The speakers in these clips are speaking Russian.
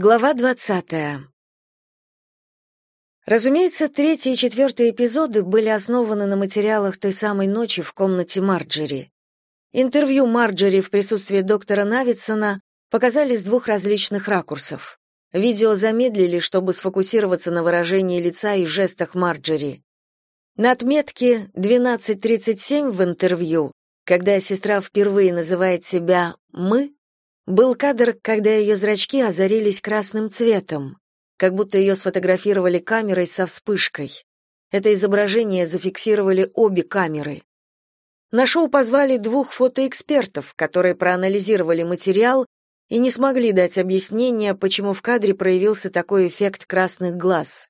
Глава 20. Разумеется, третий и четвертый эпизоды были основаны на материалах той самой ночи в комнате Марджери. Интервью Марджери в присутствии доктора Навитсона показали с двух различных ракурсов. Видео замедлили, чтобы сфокусироваться на выражении лица и жестах Марджери. На отметке 12.37 в интервью, когда сестра впервые называет себя «мы», был кадр, когда ее зрачки озарились красным цветом, как будто ее сфотографировали камерой со вспышкой. Это изображение зафиксировали обе камеры. На шоу позвали двух фотоэкспертов, которые проанализировали материал и не смогли дать объяснения, почему в кадре проявился такой эффект красных глаз.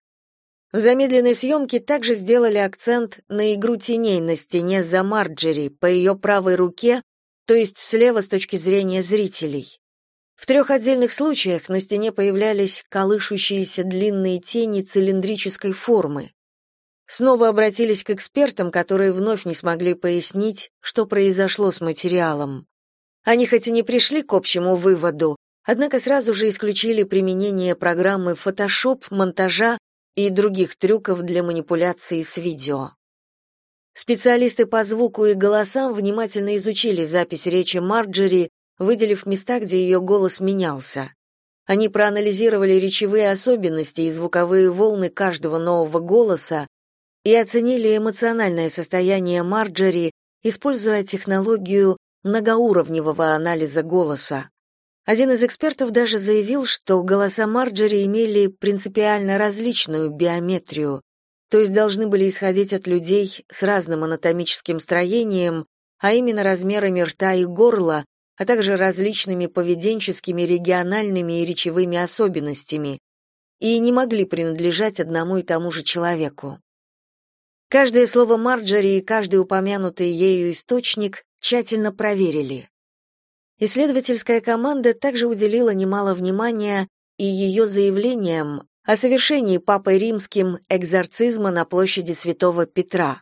В замедленной съемке также сделали акцент на игру теней на стене за Марджери по ее правой руке то есть слева с точки зрения зрителей. В трех отдельных случаях на стене появлялись колышущиеся длинные тени цилиндрической формы. Снова обратились к экспертам, которые вновь не смогли пояснить, что произошло с материалом. Они хоть и не пришли к общему выводу, однако сразу же исключили применение программы Photoshop, монтажа и других трюков для манипуляции с видео. Специалисты по звуку и голосам внимательно изучили запись речи Марджери, выделив места, где ее голос менялся. Они проанализировали речевые особенности и звуковые волны каждого нового голоса и оценили эмоциональное состояние Марджери, используя технологию многоуровневого анализа голоса. Один из экспертов даже заявил, что голоса Марджери имели принципиально различную биометрию, то есть должны были исходить от людей с разным анатомическим строением, а именно размерами рта и горла, а также различными поведенческими, региональными и речевыми особенностями, и не могли принадлежать одному и тому же человеку. Каждое слово Марджери и каждый упомянутый ею источник тщательно проверили. Исследовательская команда также уделила немало внимания и ее заявлениям о совершении Папой Римским экзорцизма на площади Святого Петра.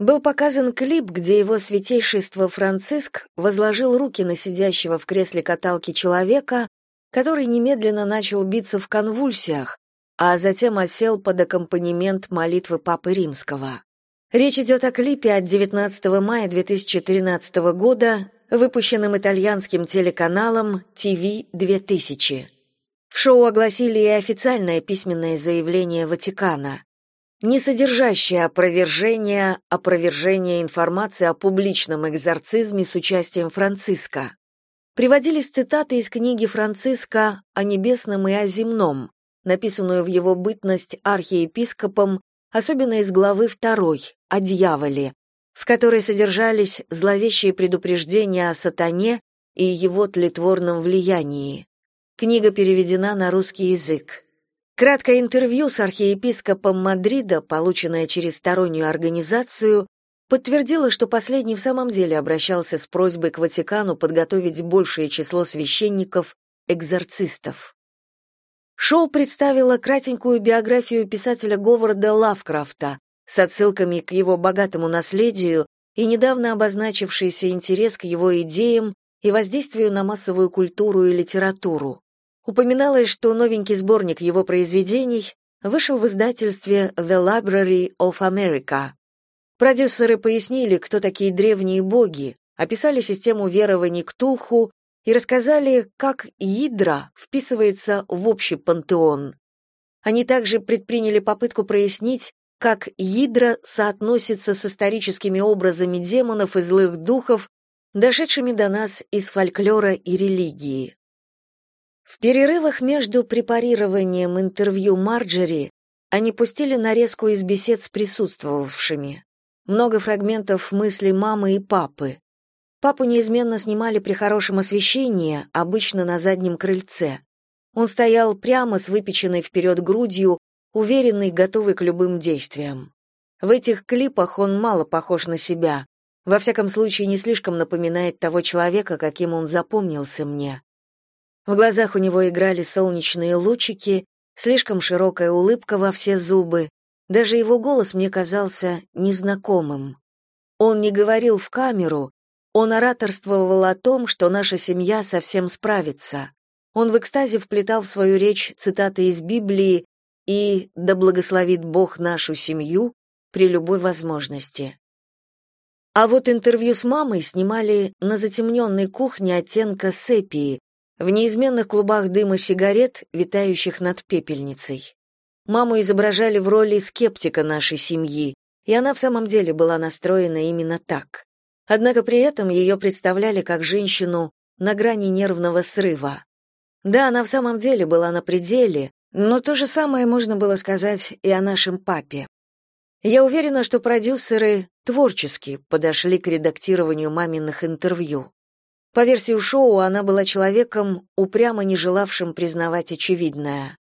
Был показан клип, где его святейшество Франциск возложил руки на сидящего в кресле каталки человека, который немедленно начал биться в конвульсиях, а затем осел под аккомпанемент молитвы Папы Римского. Речь идет о клипе от 19 мая 2013 года, выпущенном итальянским телеканалом TV 2000. В шоу огласили и официальное письменное заявление Ватикана, не содержащее опровержения, опровержения информации о публичном экзорцизме с участием Франциска. Приводились цитаты из книги Франциска о небесном и о земном, написанную в его бытность архиепископом, особенно из главы 2 о дьяволе, в которой содержались зловещие предупреждения о сатане и его тлетворном влиянии. Книга переведена на русский язык. Краткое интервью с архиепископом Мадрида, полученное через стороннюю организацию, подтвердило, что последний в самом деле обращался с просьбой к Ватикану подготовить большее число священников-экзорцистов. Шоу представило кратенькую биографию писателя Говарда Лавкрафта с отсылками к его богатому наследию и недавно обозначившийся интерес к его идеям и воздействию на массовую культуру и литературу. Упоминалось, что новенький сборник его произведений вышел в издательстве The Library of America. Продюсеры пояснили, кто такие древние боги, описали систему верований Ктулху и рассказали, как Идра вписывается в общий пантеон. Они также предприняли попытку прояснить, как Идра соотносится с историческими образами демонов и злых духов, дошедшими до нас из фольклора и религии. В перерывах между препарированием интервью Марджери они пустили нарезку из бесед с присутствовавшими. Много фрагментов мыслей мамы и папы. Папу неизменно снимали при хорошем освещении, обычно на заднем крыльце. Он стоял прямо с выпеченной вперед грудью, уверенный, готовый к любым действиям. В этих клипах он мало похож на себя. Во всяком случае, не слишком напоминает того человека, каким он запомнился мне. В глазах у него играли солнечные лучики, слишком широкая улыбка во все зубы. Даже его голос мне казался незнакомым. Он не говорил в камеру, он ораторствовал о том, что наша семья совсем справится. Он в экстазе вплетал в свою речь цитаты из Библии и «Да благословит Бог нашу семью» при любой возможности. А вот интервью с мамой снимали на затемненной кухне оттенка сепии, в неизменных клубах дыма сигарет, витающих над пепельницей. Маму изображали в роли скептика нашей семьи, и она в самом деле была настроена именно так. Однако при этом ее представляли как женщину на грани нервного срыва. Да, она в самом деле была на пределе, но то же самое можно было сказать и о нашем папе. Я уверена, что продюсеры творчески подошли к редактированию маминых интервью. По версии шоу, она была человеком, упрямо не желавшим признавать очевидное.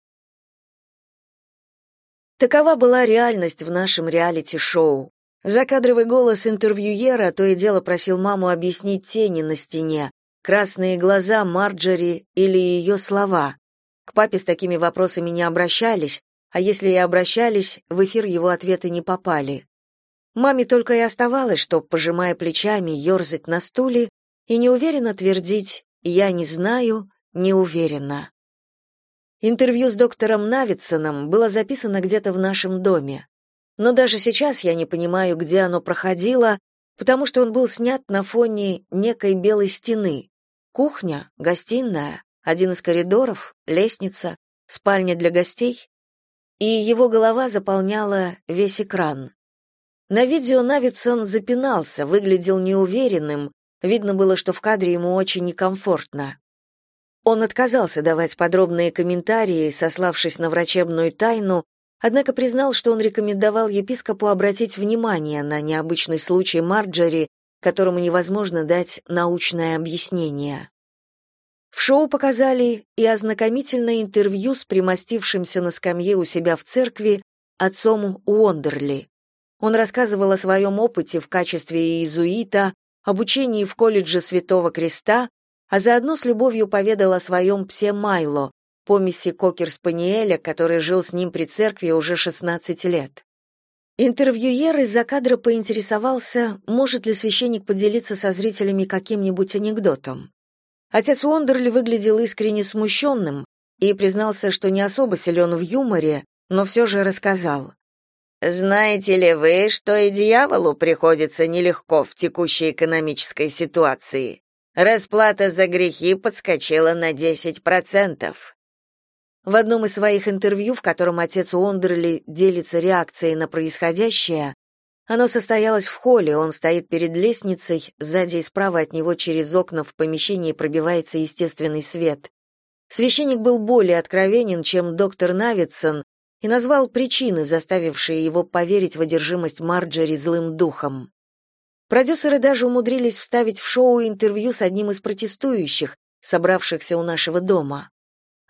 Такова была реальность в нашем реалити-шоу. Закадровый голос интервьюера то и дело просил маму объяснить тени на стене, красные глаза Марджери или ее слова. К папе с такими вопросами не обращались, а если и обращались, в эфир его ответы не попали. Маме только и оставалось, что, пожимая плечами, ерзать на стуле и неуверенно твердить «я не знаю, не уверена». Интервью с доктором Навитсоном было записано где-то в нашем доме. Но даже сейчас я не понимаю, где оно проходило, потому что он был снят на фоне некой белой стены. Кухня, гостиная, один из коридоров, лестница, спальня для гостей. И его голова заполняла весь экран. На видео Навидсон запинался, выглядел неуверенным, видно было, что в кадре ему очень некомфортно. Он отказался давать подробные комментарии, сославшись на врачебную тайну, однако признал, что он рекомендовал епископу обратить внимание на необычный случай Марджери которому невозможно дать научное объяснение. В шоу показали и ознакомительное интервью с примостившимся на скамье у себя в церкви отцом Уондерли. Он рассказывал о своем опыте в качестве иезуита, обучении в колледже Святого Креста, а заодно с любовью поведал о своем псе Майло, помеси кокер-спаниеля, который жил с ним при церкви уже 16 лет. Интервьюер из-за кадра поинтересовался, может ли священник поделиться со зрителями каким-нибудь анекдотом. Отец Уондерли выглядел искренне смущенным и признался, что не особо силен в юморе, но все же рассказал. «Знаете ли вы, что и дьяволу приходится нелегко в текущей экономической ситуации? Расплата за грехи подскочила на 10%. В одном из своих интервью, в котором отец Уондерли делится реакцией на происходящее, оно состоялось в холле, он стоит перед лестницей, сзади и справа от него через окна в помещении пробивается естественный свет. Священник был более откровенен, чем доктор Навидсон, и назвал причины, заставившие его поверить в одержимость Марджери злым духом. Продюсеры даже умудрились вставить в шоу интервью с одним из протестующих, собравшихся у нашего дома.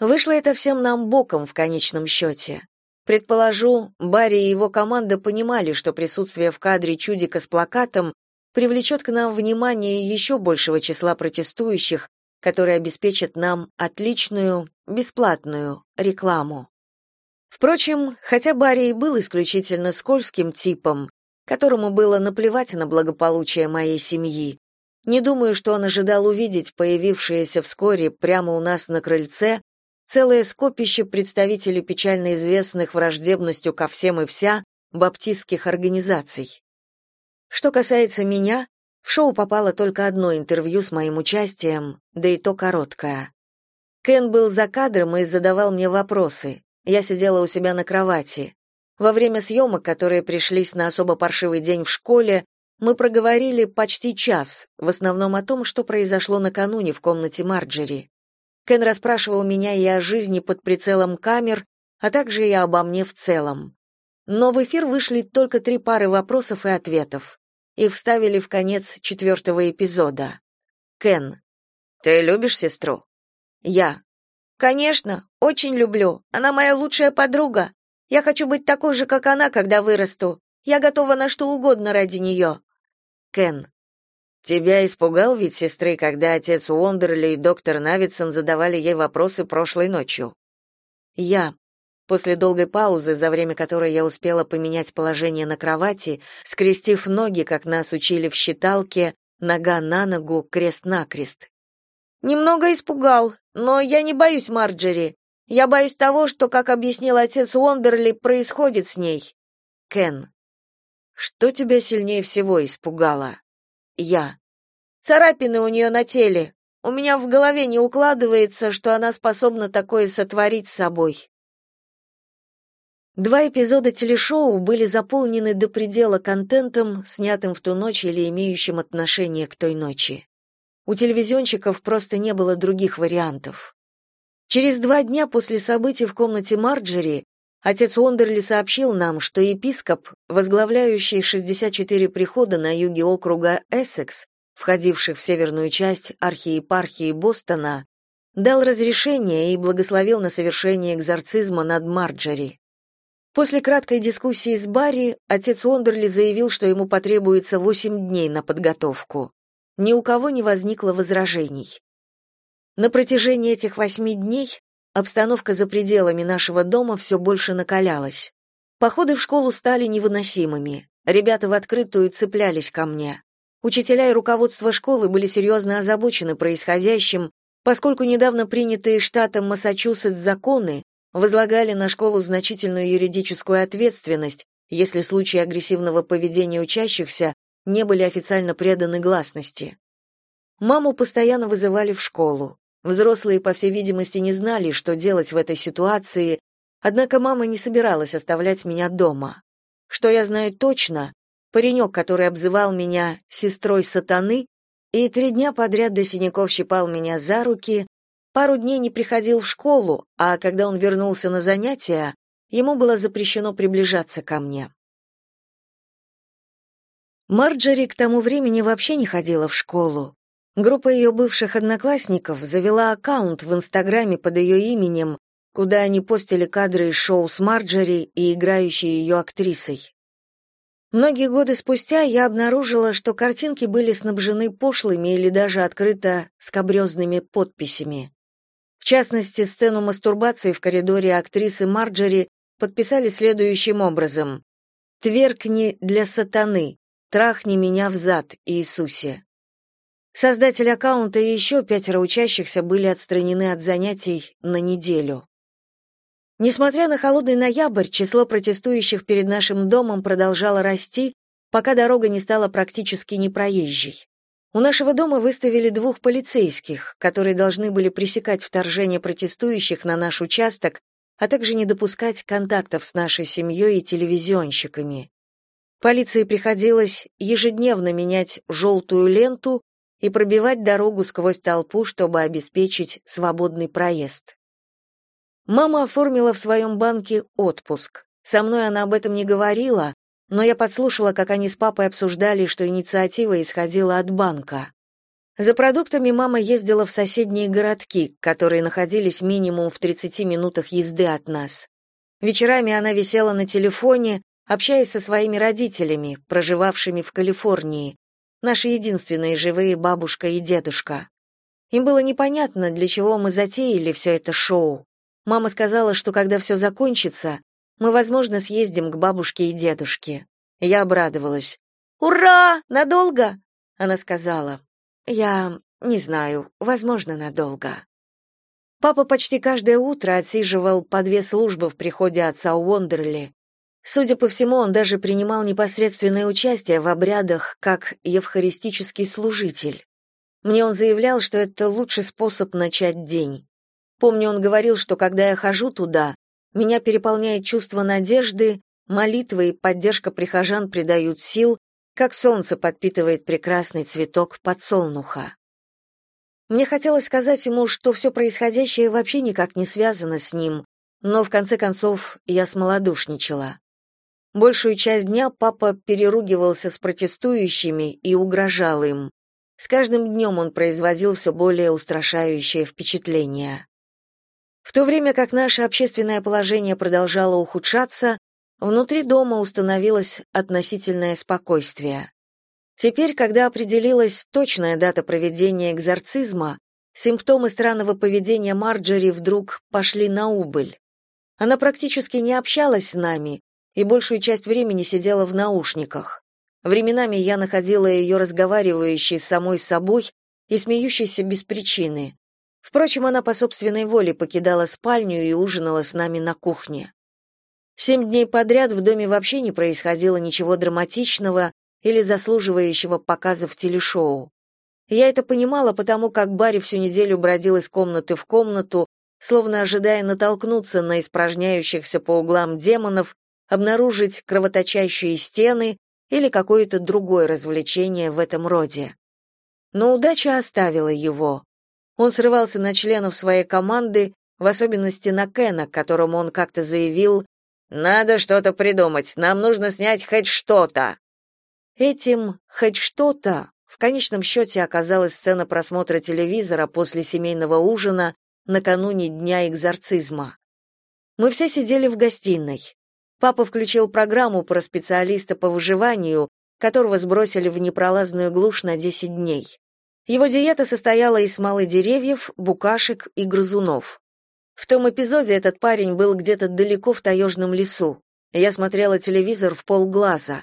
Вышло это всем нам боком в конечном счете. Предположу, Барри и его команда понимали, что присутствие в кадре чудика с плакатом привлечет к нам внимание еще большего числа протестующих, которые обеспечат нам отличную, бесплатную рекламу. Впрочем, хотя Барри и был исключительно скользким типом, которому было наплевать на благополучие моей семьи, не думаю, что он ожидал увидеть появившееся вскоре прямо у нас на крыльце целое скопище представителей печально известных враждебностью ко всем и вся баптистских организаций. Что касается меня, в шоу попало только одно интервью с моим участием, да и то короткое. Кен был за кадром и задавал мне вопросы. Я сидела у себя на кровати. Во время съемок, которые пришлись на особо паршивый день в школе, мы проговорили почти час, в основном о том, что произошло накануне в комнате Марджери. Кен расспрашивал меня и о жизни под прицелом камер, а также и обо мне в целом. Но в эфир вышли только три пары вопросов и ответов. Их вставили в конец четвертого эпизода. Кен. «Ты любишь сестру?» «Я». «Конечно, очень люблю. Она моя лучшая подруга. Я хочу быть такой же, как она, когда вырасту. Я готова на что угодно ради нее». Кен. Тебя испугал вид сестры, когда отец Уондерли и доктор Навидсон задавали ей вопросы прошлой ночью? Я. После долгой паузы, за время которой я успела поменять положение на кровати, скрестив ноги, как нас учили в считалке, нога на ногу, крест-накрест. Немного испугал, но я не боюсь Марджери. Я боюсь того, что, как объяснил отец Уондерли, происходит с ней. Кен. Что тебя сильнее всего испугало? Я. Царапины у нее на теле. У меня в голове не укладывается, что она способна такое сотворить с собой. Два эпизода телешоу были заполнены до предела контентом, снятым в ту ночь или имеющим отношение к той ночи. У телевизионщиков просто не было других вариантов. Через два дня после событий в комнате Марджери отец Уондерли сообщил нам, что епископ, возглавляющий 64 прихода на юге округа Эссекс, входивших в северную часть архиепархии Бостона, дал разрешение и благословил на совершение экзорцизма над Марджери. После краткой дискуссии с Барри отец Уондерли заявил, что ему потребуется восемь дней на подготовку. Ни у кого не возникло возражений. На протяжении этих восьми дней обстановка за пределами нашего дома все больше накалялась. Походы в школу стали невыносимыми. Ребята в открытую цеплялись ко мне. Учителя и руководство школы были серьезно озабочены происходящим, поскольку недавно принятые штатом Массачусетс законы возлагали на школу значительную юридическую ответственность, если случаи агрессивного поведения учащихся не были официально преданы гласности. Маму постоянно вызывали в школу. Взрослые, по всей видимости, не знали, что делать в этой ситуации, однако мама не собиралась оставлять меня дома. Что я знаю точно, паренек, который обзывал меня «сестрой сатаны», и три дня подряд до синяков щипал меня за руки, пару дней не приходил в школу, а когда он вернулся на занятия, ему было запрещено приближаться ко мне. Марджери к тому времени вообще не ходила в школу. Группа ее бывших одноклассников завела аккаунт в Инстаграме под ее именем, куда они постили кадры из шоу с Марджери и играющей ее актрисой. Многие годы спустя я обнаружила, что картинки были снабжены пошлыми или даже открыто скобрезными подписями. В частности, сцену мастурбации в коридоре актрисы Марджери подписали следующим образом: "Тверкни для сатаны, трахни меня в зад, Иисусе". Создатель аккаунта и еще пятеро учащихся были отстранены от занятий на неделю. Несмотря на холодный ноябрь, число протестующих перед нашим домом продолжало расти, пока дорога не стала практически непроезжей. У нашего дома выставили двух полицейских, которые должны были пресекать вторжение протестующих на наш участок, а также не допускать контактов с нашей семьей и телевизионщиками. Полиции приходилось ежедневно менять желтую ленту и пробивать дорогу сквозь толпу, чтобы обеспечить свободный проезд. Мама оформила в своем банке отпуск. Со мной она об этом не говорила, но я подслушала, как они с папой обсуждали, что инициатива исходила от банка. За продуктами мама ездила в соседние городки, которые находились минимум в 30 минутах езды от нас. Вечерами она висела на телефоне, общаясь со своими родителями, проживавшими в Калифорнии, наши единственные живые бабушка и дедушка. Им было непонятно, для чего мы затеяли все это шоу. Мама сказала, что когда все закончится, мы, возможно, съездим к бабушке и дедушке. Я обрадовалась. «Ура! Надолго?» Она сказала. «Я не знаю, возможно, надолго». Папа почти каждое утро отсиживал по две службы в приходе отца Уондерли, Судя по всему, он даже принимал непосредственное участие в обрядах как евхаристический служитель. Мне он заявлял, что это лучший способ начать день. Помню, он говорил, что когда я хожу туда, меня переполняет чувство надежды, молитвы и поддержка прихожан придают сил, как солнце подпитывает прекрасный цветок подсолнуха. Мне хотелось сказать ему, что все происходящее вообще никак не связано с ним, но в конце концов я смолодушничала. Большую часть дня папа переругивался с протестующими и угрожал им. С каждым днем он производил все более устрашающее впечатление. В то время как наше общественное положение продолжало ухудшаться, внутри дома установилось относительное спокойствие. Теперь, когда определилась точная дата проведения экзорцизма, симптомы странного поведения Марджери вдруг пошли на убыль. Она практически не общалась с нами, и большую часть времени сидела в наушниках. Временами я находила ее разговаривающей с самой собой, и смеющейся без причины. Впрочем, она по собственной воле покидала спальню и ужинала с нами на кухне. Семь дней подряд в доме вообще не происходило ничего драматичного или заслуживающего показа в телешоу. Я это понимала, потому как Барри всю неделю бродил из комнаты в комнату, словно ожидая натолкнуться на испражняющихся по углам демонов, обнаружить кровоточащие стены или какое-то другое развлечение в этом роде. Но удача оставила его. Он срывался на членов своей команды, в особенности на Кена, которому он как-то заявил «Надо что-то придумать, нам нужно снять хоть что-то». Этим «хоть что-то» в конечном счете оказалась сцена просмотра телевизора после семейного ужина накануне дня экзорцизма. Мы все сидели в гостиной. Папа включил программу про специалиста по выживанию, которого сбросили в непролазную глушь на 10 дней. Его диета состояла из смолы деревьев, букашек и грызунов. В том эпизоде этот парень был где-то далеко в таежном лесу. Я смотрела телевизор в полглаза.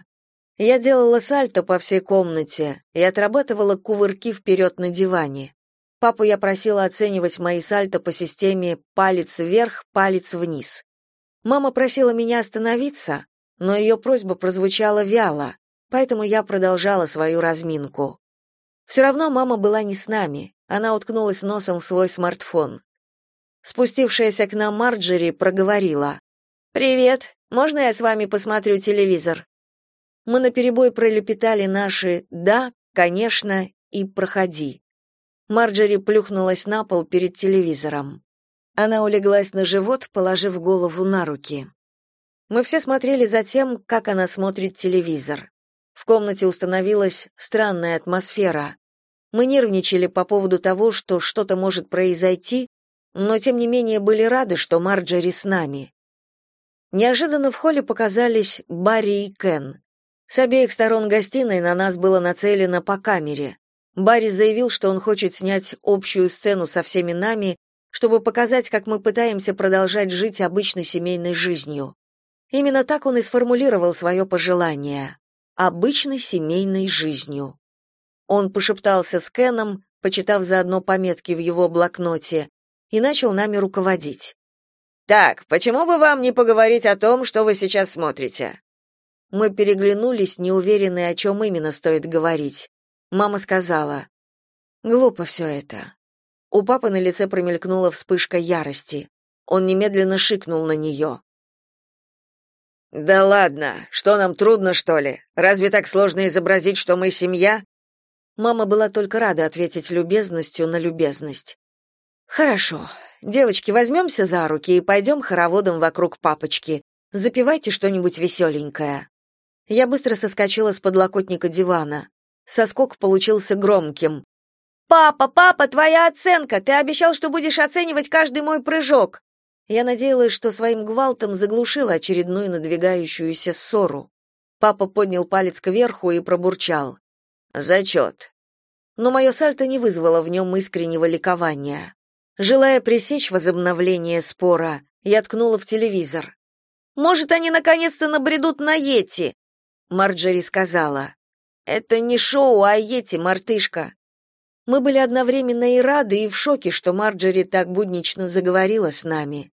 Я делала сальто по всей комнате и отрабатывала кувырки вперед на диване. Папу я просила оценивать мои сальто по системе палец вверх, палец вниз. Мама просила меня остановиться, но ее просьба прозвучала вяло, поэтому я продолжала свою разминку. Все равно мама была не с нами, она уткнулась носом в свой смартфон. Спустившаяся к нам Марджери проговорила. «Привет, можно я с вами посмотрю телевизор?» Мы наперебой пролепетали наши «да», «конечно» и «проходи». Марджери плюхнулась на пол перед телевизором. Она улеглась на живот, положив голову на руки. Мы все смотрели за тем, как она смотрит телевизор. В комнате установилась странная атмосфера. Мы нервничали по поводу того, что что-то может произойти, но тем не менее были рады, что Марджери с нами. Неожиданно в холле показались Барри и Кен. С обеих сторон гостиной на нас было нацелено по камере. Барри заявил, что он хочет снять общую сцену со всеми нами, чтобы показать, как мы пытаемся продолжать жить обычной семейной жизнью. Именно так он и сформулировал свое пожелание — обычной семейной жизнью. Он пошептался с Кеном, почитав заодно пометки в его блокноте, и начал нами руководить. «Так, почему бы вам не поговорить о том, что вы сейчас смотрите?» Мы переглянулись, неуверенные, о чем именно стоит говорить. Мама сказала, «Глупо все это». У папы на лице промелькнула вспышка ярости. Он немедленно шикнул на нее. «Да ладно, что нам трудно, что ли? Разве так сложно изобразить, что мы семья?» Мама была только рада ответить любезностью на любезность. «Хорошо. Девочки, возьмемся за руки и пойдем хороводом вокруг папочки. Запивайте что-нибудь веселенькое». Я быстро соскочила с подлокотника дивана. Соскок получился громким. «Папа, папа, твоя оценка! Ты обещал, что будешь оценивать каждый мой прыжок!» Я надеялась, что своим гвалтом заглушила очередную надвигающуюся ссору. Папа поднял палец кверху и пробурчал. «Зачет». Но мое сальто не вызвало в нем искреннего ликования. Желая пресечь возобновление спора, я ткнула в телевизор. «Может, они наконец-то набредут на Йети?» Марджери сказала. Это не шоу, а Йети, мартышка. Мы были одновременно и рады, и в шоке, что Марджери так буднично заговорила с нами.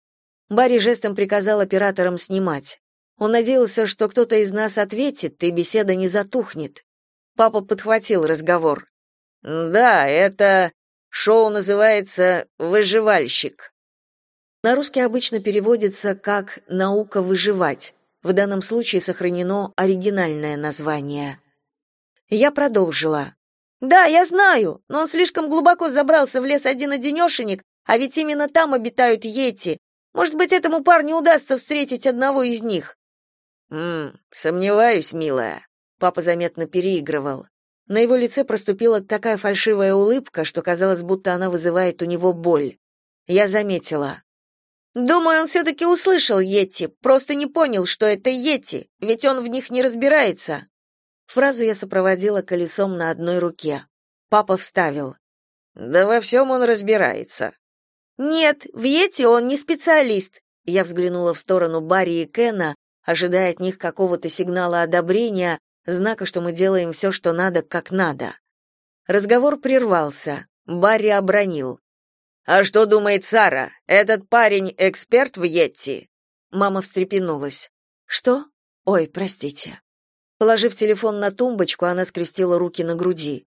Барри жестом приказал операторам снимать. Он надеялся, что кто-то из нас ответит, и беседа не затухнет. Папа подхватил разговор. «Да, это... шоу называется «Выживальщик». На русский обычно переводится как «наука выживать». В данном случае сохранено оригинальное название. Я продолжила. «Да, я знаю, но он слишком глубоко забрался в лес один-одинешенек, а ведь именно там обитают йети. Может быть, этому парню удастся встретить одного из них». «Ммм, сомневаюсь, милая». Папа заметно переигрывал. На его лице проступила такая фальшивая улыбка, что казалось, будто она вызывает у него боль. Я заметила. «Думаю, он все-таки услышал Йети, просто не понял, что это Йети, ведь он в них не разбирается». Фразу я сопроводила колесом на одной руке. Папа вставил. «Да во всем он разбирается». «Нет, в Йети он не специалист». Я взглянула в сторону Барри и Кена, ожидая от них какого-то сигнала одобрения, знака, что мы делаем все, что надо, как надо. Разговор прервался. Барри обронил. «А что думает Сара? Этот парень эксперт в Йетти?» Мама встрепенулась. «Что? Ой, простите». Положив телефон на тумбочку, она скрестила руки на груди.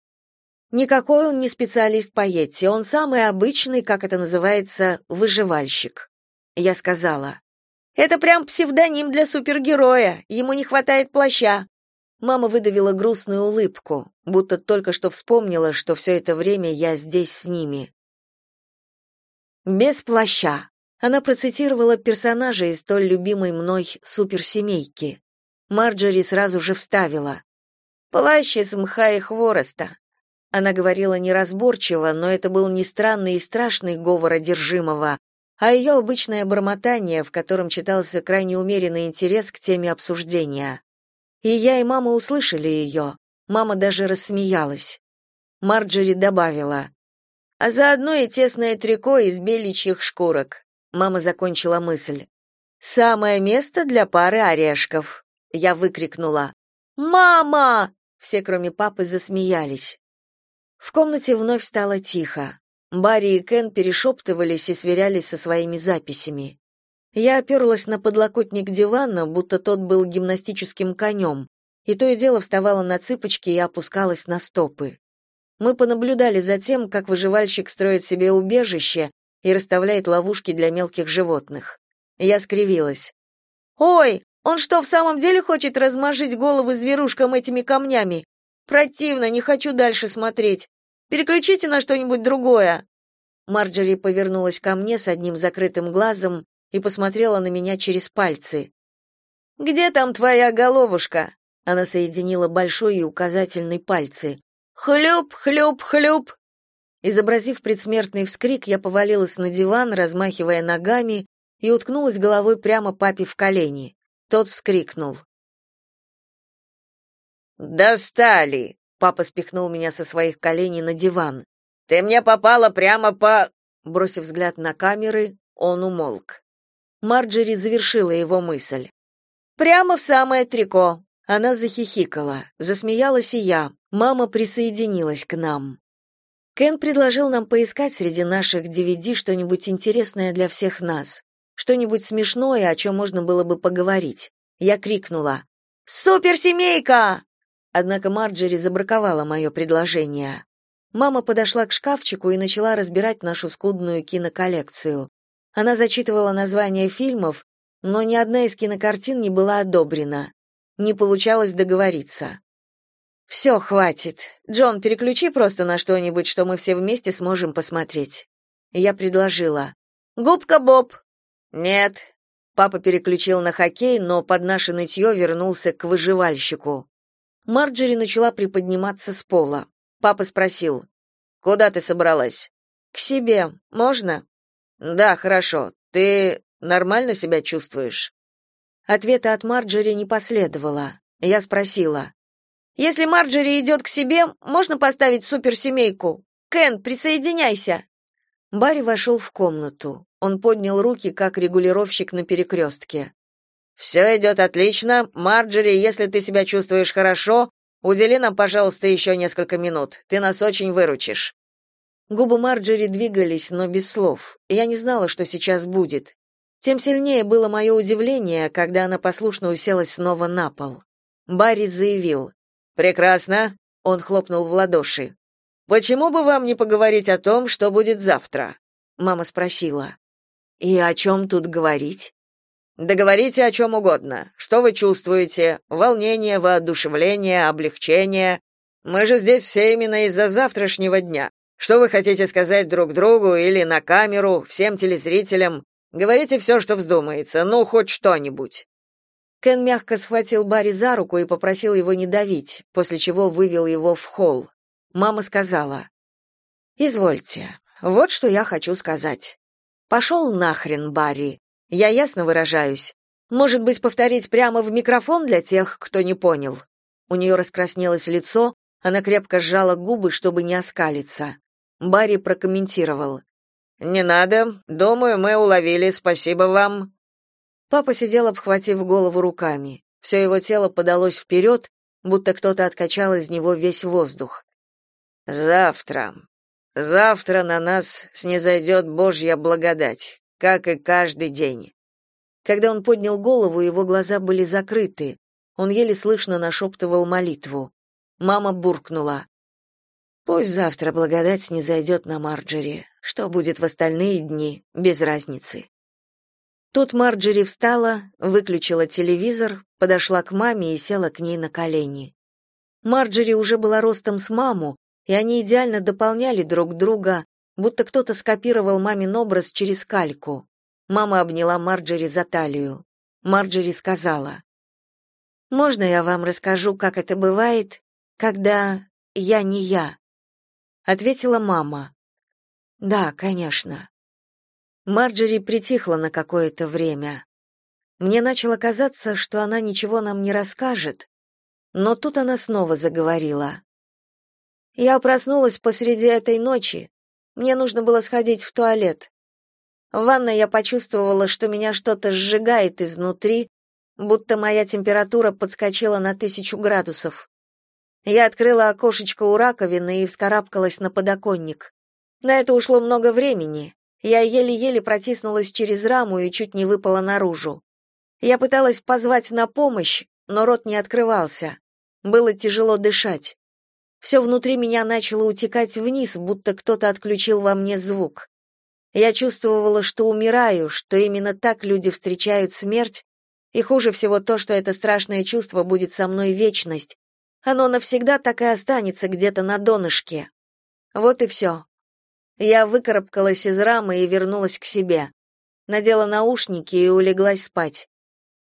Никакой он не специалист по Йетти, он самый обычный, как это называется, выживальщик. Я сказала: "Это прям псевдоним для супергероя. Ему не хватает плаща". Мама выдавила грустную улыбку, будто только что вспомнила, что все это время я здесь с ними. Без плаща. Она процитировала персонажа из столь любимой мной суперсемейки. Марджори сразу же вставила. «Плащ из мха и хвороста». Она говорила неразборчиво, но это был не странный и страшный говор одержимого, а ее обычное бормотание, в котором читался крайне умеренный интерес к теме обсуждения. И я и мама услышали ее. Мама даже рассмеялась. Марджори добавила. «А заодно и тесное трико из беличьих шкурок». Мама закончила мысль. «Самое место для пары орешков». Я выкрикнула. «Мама!» Все, кроме папы, засмеялись. В комнате вновь стало тихо. Барри и Кен перешептывались и сверялись со своими записями. Я оперлась на подлокотник дивана, будто тот был гимнастическим конем, и то и дело вставала на цыпочки и опускалась на стопы. Мы понаблюдали за тем, как выживальщик строит себе убежище и расставляет ловушки для мелких животных. Я скривилась. «Ой, он что, в самом деле хочет размажить головы зверушкам этими камнями? Противно, не хочу дальше смотреть. Переключите на что-нибудь другое. Марджери повернулась ко мне с одним закрытым глазом и посмотрела на меня через пальцы. Где там твоя головушка? Она соединила большой и указательный пальцы. Хлюп, хлюп, хлюп. Изобразив предсмертный вскрик, я повалилась на диван, размахивая ногами, и уткнулась головой прямо папе в колени. Тот вскрикнул. «Достали!» — папа спихнул меня со своих коленей на диван. «Ты мне попала прямо по...» Бросив взгляд на камеры, он умолк. Марджери завершила его мысль. «Прямо в самое трико!» Она захихикала. Засмеялась и я. Мама присоединилась к нам. Кен предложил нам поискать среди наших DVD что-нибудь интересное для всех нас что-нибудь смешное, о чем можно было бы поговорить. Я крикнула «Суперсемейка!» Однако Марджери забраковала мое предложение. Мама подошла к шкафчику и начала разбирать нашу скудную киноколлекцию. Она зачитывала названия фильмов, но ни одна из кинокартин не была одобрена. Не получалось договориться. «Все, хватит. Джон, переключи просто на что-нибудь, что мы все вместе сможем посмотреть». Я предложила. «Губка Боб», «Нет». Папа переключил на хоккей, но под наше нытье вернулся к выживальщику. Марджери начала приподниматься с пола. Папа спросил, «Куда ты собралась?» «К себе. Можно?» «Да, хорошо. Ты нормально себя чувствуешь?» Ответа от Марджери не последовало. Я спросила, «Если Марджери идет к себе, можно поставить суперсемейку? Кен, присоединяйся!» Барри вошел в комнату. Он поднял руки, как регулировщик на перекрестке. «Все идет отлично. Марджери, если ты себя чувствуешь хорошо, удели нам, пожалуйста, еще несколько минут. Ты нас очень выручишь». Губы Марджери двигались, но без слов. Я не знала, что сейчас будет. Тем сильнее было мое удивление, когда она послушно уселась снова на пол. Барри заявил. «Прекрасно!» — он хлопнул в ладоши. «Почему бы вам не поговорить о том, что будет завтра?» Мама спросила. И о чем тут говорить? Да говорите о чем угодно. Что вы чувствуете? Волнение, воодушевление, облегчение? Мы же здесь все именно из-за завтрашнего дня. Что вы хотите сказать друг другу или на камеру, всем телезрителям? Говорите все, что вздумается, ну, хоть что-нибудь. Кен мягко схватил Барри за руку и попросил его не давить, после чего вывел его в холл. Мама сказала, «Извольте, вот что я хочу сказать. Пошел нахрен, Барри. Я ясно выражаюсь. Может быть, повторить прямо в микрофон для тех, кто не понял. У нее раскраснелось лицо, она крепко сжала губы, чтобы не оскалиться. Барри прокомментировал: "Не надо. Думаю, мы уловили. Спасибо вам". Папа сидел, обхватив голову руками. Все его тело подалось вперед, будто кто-то откачал из него весь воздух. Завтра. Завтра на нас снизойдет Божья благодать, как и каждый день. Когда он поднял голову, его глаза были закрыты. Он еле слышно нашептывал молитву. Мама буркнула: "Пусть завтра благодать снизойдет на Марджери. Что будет в остальные дни, без разницы". Тут Марджери встала, выключила телевизор, подошла к маме и села к ней на колени. Марджери уже была ростом с маму, и они идеально дополняли друг друга, будто кто-то скопировал мамин образ через кальку. Мама обняла Марджери за талию. Марджери сказала: "Можно я вам расскажу, как это бывает, когда я не я?" ответила мама. "Да, конечно". Марджери притихла на какое-то время. Мне начало казаться, что она ничего нам не расскажет, но тут она снова заговорила. Я проснулась посреди этой ночи. Мне нужно было сходить в туалет. В ванной я почувствовала, что меня что-то сжигает изнутри, будто моя температура подскочила на тысячу градусов. Я открыла окошечко у раковины и вскарабкалась на подоконник. На это ушло много времени. Я еле-еле протиснулась через раму и чуть не выпала наружу. Я пыталась позвать на помощь, но рот не открывался. Было тяжело дышать. Все внутри меня начало утекать вниз, будто кто-то отключил во мне звук. Я чувствовала, что умираю, что именно так люди встречают смерть, и хуже всего то, что это страшное чувство будет со мной вечность. Оно навсегда так и останется где-то на донышке. Вот и все. Я выкарабкалась из рамы и вернулась к себе. Надела наушники и улеглась спать.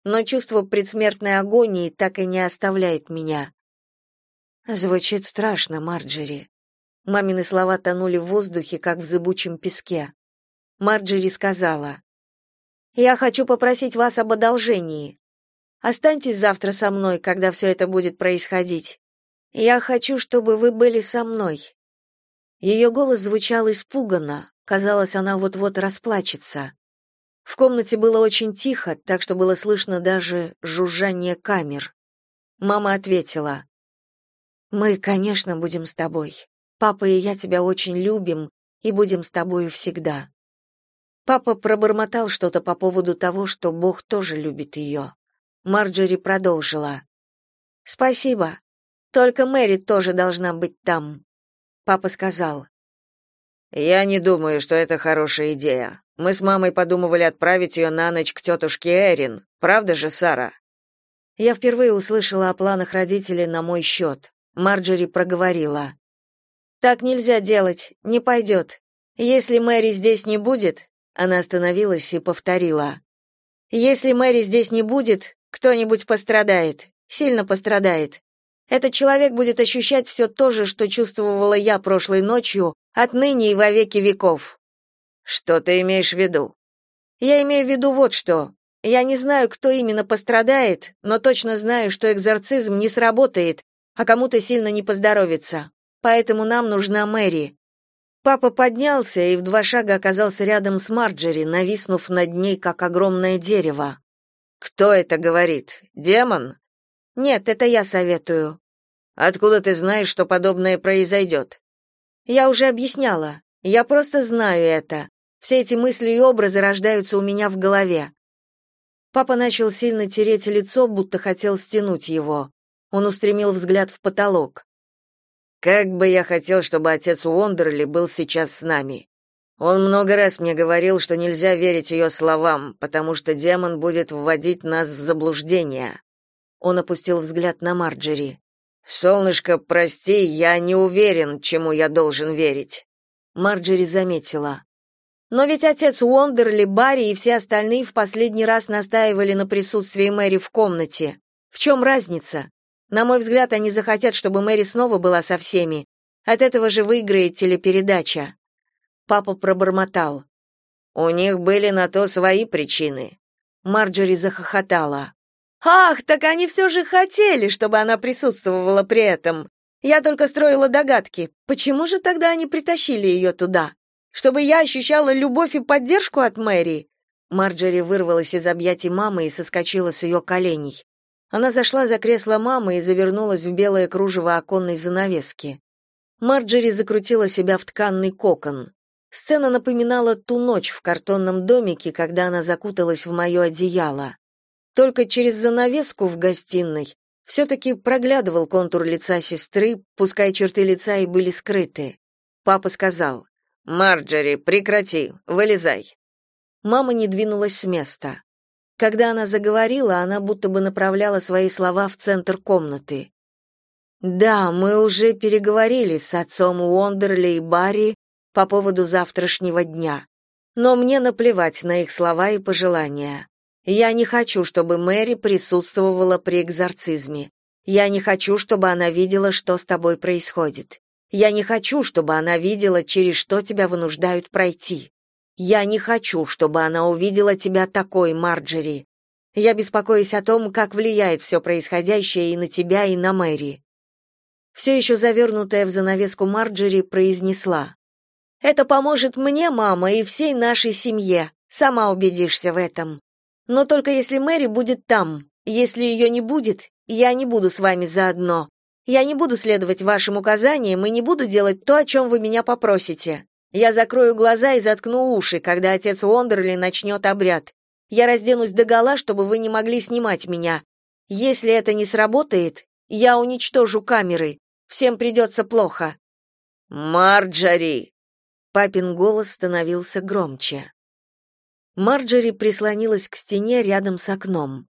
Но чувство предсмертной агонии так и не оставляет меня. Звучит страшно, Марджери. Мамины слова тонули в воздухе, как в зыбучем песке. Марджери сказала: "Я хочу попросить вас об одолжении. Останьтесь завтра со мной, когда все это будет происходить. Я хочу, чтобы вы были со мной". Ее голос звучал испуганно, казалось, она вот-вот расплачется. В комнате было очень тихо, так что было слышно даже жужжание камер. Мама ответила: мы, конечно, будем с тобой. Папа и я тебя очень любим и будем с тобою всегда. Папа пробормотал что-то по поводу того, что Бог тоже любит ее. Марджери продолжила. Спасибо. Только Мэри тоже должна быть там. Папа сказал: Я не думаю, что это хорошая идея. Мы с мамой подумывали отправить ее на ночь к тетушке Эрин. Правда же, Сара? Я впервые услышала о планах родителей на мой счет. Марджери проговорила. Так нельзя делать, не пойдет. Если Мэри здесь не будет, она остановилась и повторила. Если Мэри здесь не будет, кто-нибудь пострадает, сильно пострадает. Этот человек будет ощущать все то же, что чувствовала я прошлой ночью, отныне и во веки веков. Что ты имеешь в виду? Я имею в виду вот что. Я не знаю, кто именно пострадает, но точно знаю, что экзорцизм не сработает, а кому-то сильно не поздоровится. Поэтому нам нужна Мэри. Папа поднялся и в два шага оказался рядом с Марджери, нависнув над ней как огромное дерево. Кто это говорит? Демон? Нет, это я советую. Откуда ты знаешь, что подобное произойдет?» Я уже объясняла. Я просто знаю это. Все эти мысли и образы рождаются у меня в голове. Папа начал сильно тереть лицо, будто хотел стянуть его. Он устремил взгляд в потолок. Как бы я хотел, чтобы отец Уондерли был сейчас с нами. Он много раз мне говорил, что нельзя верить ее словам, потому что демон будет вводить нас в заблуждение. Он опустил взгляд на Марджери. Солнышко, прости, я не уверен, чему я должен верить. Марджери заметила. Но ведь отец Уондерли, Барри и все остальные в последний раз настаивали на присутствии Мэри в комнате. В чем разница? На мой взгляд, они захотят, чтобы Мэри снова была со всеми. От этого же выиграет телепередача. Папа пробормотал. У них были на то свои причины. Марджори захохотала. Ах, так они все же хотели, чтобы она присутствовала при этом. Я только строила догадки. Почему же тогда они притащили ее туда? Чтобы я ощущала любовь и поддержку от Мэри. Марджери вырвалась из объятий мамы и соскочила с ее коленей. Она зашла за кресло мамы и завернулась в белое кружево оконной занавески. Марджери закрутила себя в тканный кокон. Сцена напоминала ту ночь в картонном домике, когда она закуталась в мое одеяло. Только через занавеску в гостиной все-таки проглядывал контур лица сестры, пускай черты лица и были скрыты. Папа сказал, «Марджери, прекрати, вылезай». Мама не двинулась с места. Когда она заговорила, она будто бы направляла свои слова в центр комнаты. «Да, мы уже переговорили с отцом Уондерли и Барри по поводу завтрашнего дня. Но мне наплевать на их слова и пожелания. Я не хочу, чтобы Мэри присутствовала при экзорцизме. Я не хочу, чтобы она видела, что с тобой происходит. Я не хочу, чтобы она видела, через что тебя вынуждают пройти. Я не хочу, чтобы она увидела тебя такой, Марджери. Я беспокоюсь о том, как влияет все происходящее и на тебя, и на Мэри. Все еще завернутая в занавеску Марджери произнесла. Это поможет мне, мама, и всей нашей семье. Сама убедишься в этом. Но только если Мэри будет там. Если ее не будет, я не буду с вами заодно. Я не буду следовать вашим указаниям и не буду делать то, о чем вы меня попросите. Я закрою глаза и заткну уши, когда отец Уондерли начнет обряд. Я разденусь догола, чтобы вы не могли снимать меня. Если это не сработает, я уничтожу камеры. Всем придется плохо. Марджори, Папин голос становился громче. Марджери прислонилась к стене рядом с окном.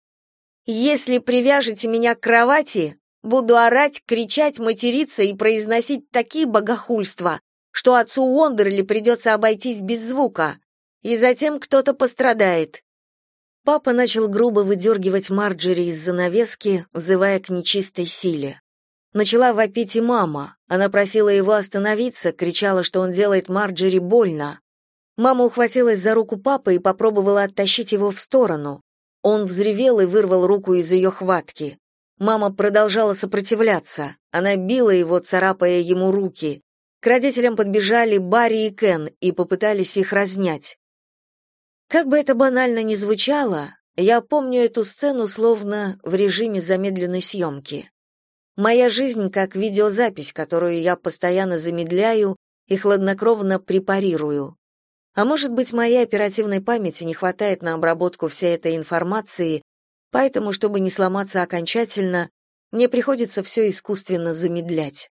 «Если привяжете меня к кровати, буду орать, кричать, материться и произносить такие богохульства, что отцу Уондерли придется обойтись без звука, и затем кто-то пострадает». Папа начал грубо выдергивать Марджери из занавески, взывая к нечистой силе. Начала вопить и мама. Она просила его остановиться, кричала, что он делает Марджери больно. Мама ухватилась за руку папы и попробовала оттащить его в сторону. Он взревел и вырвал руку из ее хватки. Мама продолжала сопротивляться. Она била его, царапая ему руки. К родителям подбежали Барри и Кен и попытались их разнять. Как бы это банально ни звучало, я помню эту сцену словно в режиме замедленной съемки. Моя жизнь как видеозапись, которую я постоянно замедляю и хладнокровно препарирую. А может быть, моей оперативной памяти не хватает на обработку всей этой информации, поэтому, чтобы не сломаться окончательно, мне приходится все искусственно замедлять.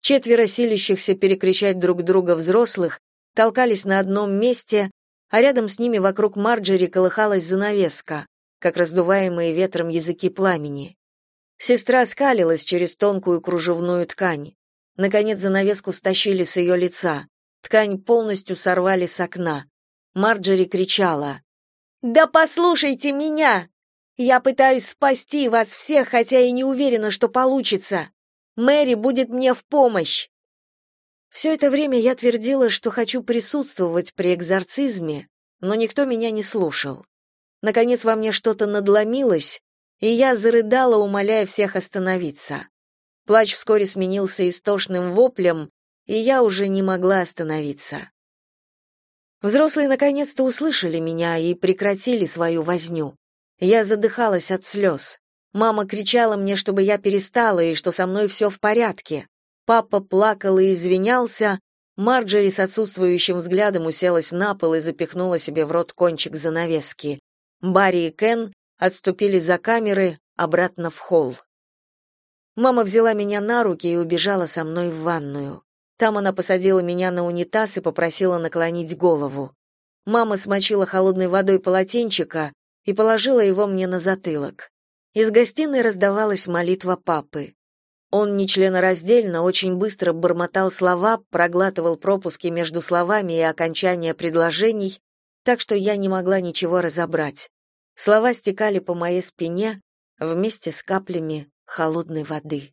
Четверо силищихся перекричать друг друга взрослых толкались на одном месте, а рядом с ними вокруг Марджери колыхалась занавеска, как раздуваемые ветром языки пламени. Сестра скалилась через тонкую кружевную ткань. Наконец занавеску стащили с ее лица. Ткань полностью сорвали с окна. Марджери кричала. «Да послушайте меня! Я пытаюсь спасти вас всех, хотя и не уверена, что получится. Мэри будет мне в помощь!» Все это время я твердила, что хочу присутствовать при экзорцизме, но никто меня не слушал. Наконец во мне что-то надломилось, и я зарыдала, умоляя всех остановиться. Плач вскоре сменился истошным воплем, и я уже не могла остановиться. Взрослые наконец-то услышали меня и прекратили свою возню. Я задыхалась от слез. Мама кричала мне, чтобы я перестала и что со мной все в порядке. Папа плакал и извинялся. Марджери с отсутствующим взглядом уселась на пол и запихнула себе в рот кончик занавески. Барри и Кен отступили за камеры, обратно в холл. Мама взяла меня на руки и убежала со мной в ванную. Там она посадила меня на унитаз и попросила наклонить голову. Мама смочила холодной водой полотенчика и положила его мне на затылок. Из гостиной раздавалась молитва папы. Он нечленораздельно, очень быстро бормотал слова, проглатывал пропуски между словами и окончания предложений, так что я не могла ничего разобрать. Слова стекали по моей спине вместе с каплями холодной воды.